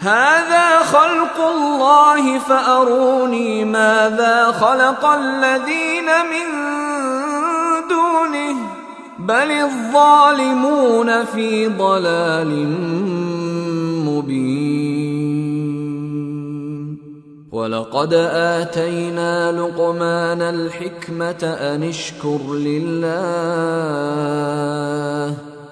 هذا خلق الله فأروني ماذا خلق الذين من دونه بل الظالمون في ضلال مبين. ولقد آتينا لقمان الحكمة أن اشكر لله.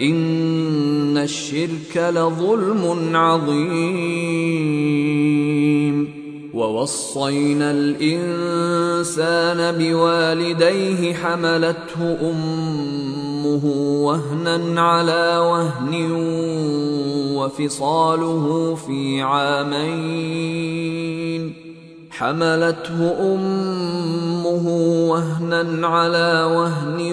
إن الشرك لظلم عظيم. ووصينا الإنسان بوالديه حملته أمه وهنا على وهن وفصاله في عامين. حملته أمه وهنا على وهن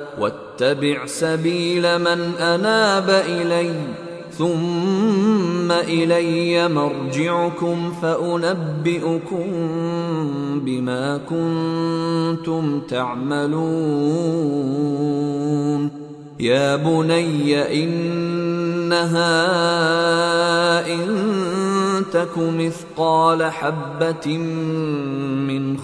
واتبع سبيل من أناب إلي ثم إلي مرجعكم فأنبئكم بما كنتم تعملون. يا بني إنها إن تك مثقال حبة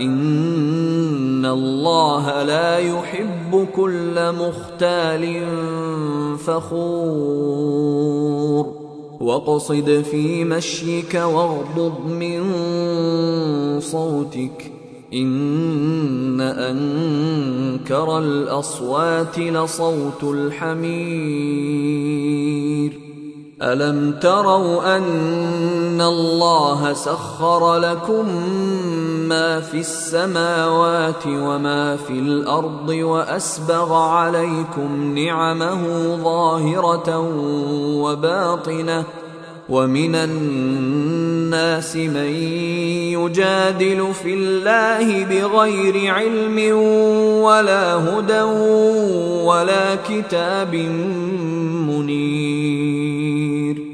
ان الله لا يحب كل مختال فخور واقصد في مشيك واغضض من صوتك إن أنكر الأصوات لصوت الحمير ألم تروا أن الله سخر لكم ما في السماوات وما في الأرض وأسبغ عليكم نعمه ظاهرة وباطنة ومن الناس من يجادل في الله بغير علم ولا هدى ولا كتاب منير.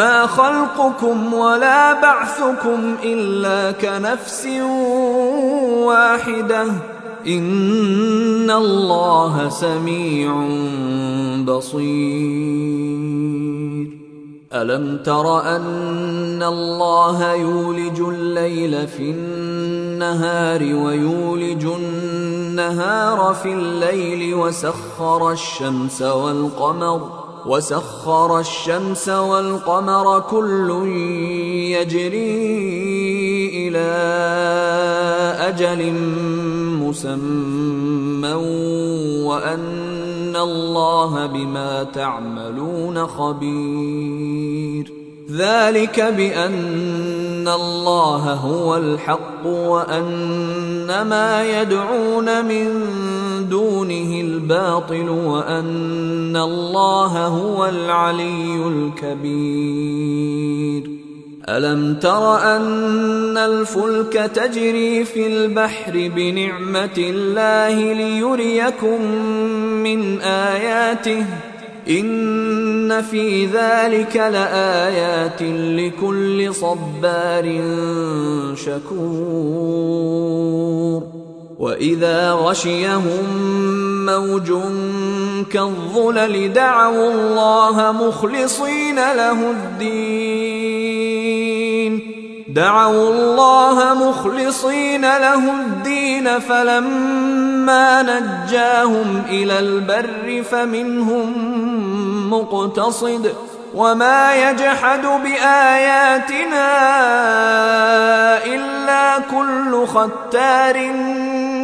ما خلقكم ولا بعثكم إلا كنفس واحدة. إن الله سميع بصير. ألم تر أن الله يولج الليل في النهار ويولج النهار في الليل وسخر الشمس والقمر وسخر الشمس والقمر كل يجري إلى أجل مسمى وأن الله بما تعملون خبير. ذلك بأن الله هو الحق وأن ما يدعون من دونه الباطل وأن الله هو العلي الكبير. ألم تر أن الفلك تجري في البحر بنعمة الله ليريكم من آياته؟ إن في ذلك لآيات لكل صبار شكور. واذا غشيهم موج كالظلل دعوا الله مخلصين له الدين دعوا الله مخلصين له الدين فلما نجاهم إلى البر فمنهم مقتصد وما يجحد باياتنا الا كل ختار